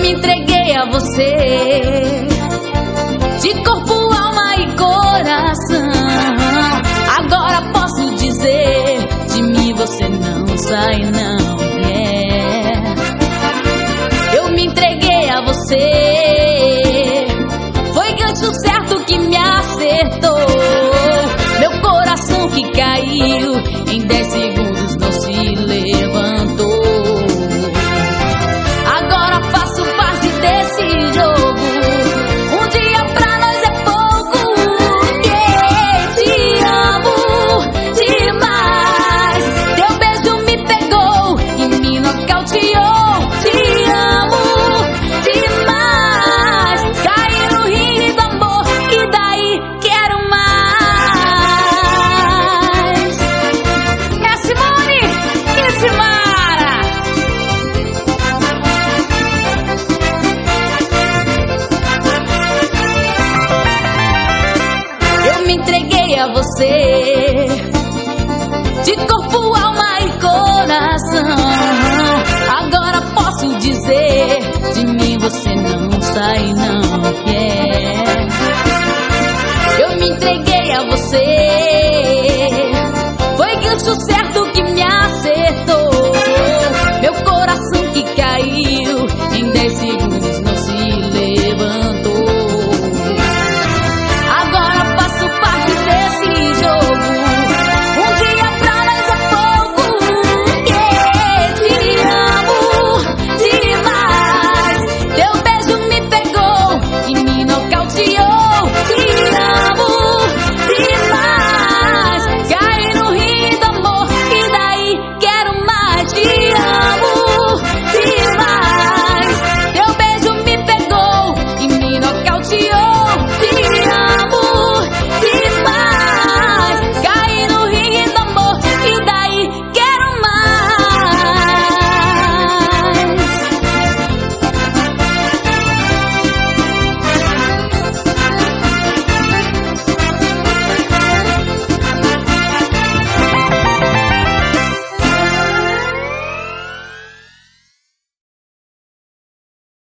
me entreguei a você. De corpo, alma e coração. Agora posso dizer: de mim você não sai, não. Yeah. Eu me entreguei a você. A você de corpo, alma e coração. Agora posso dizer: de mim você não sai, não. Yeah. Eu me entreguei a você. Foi gancho certo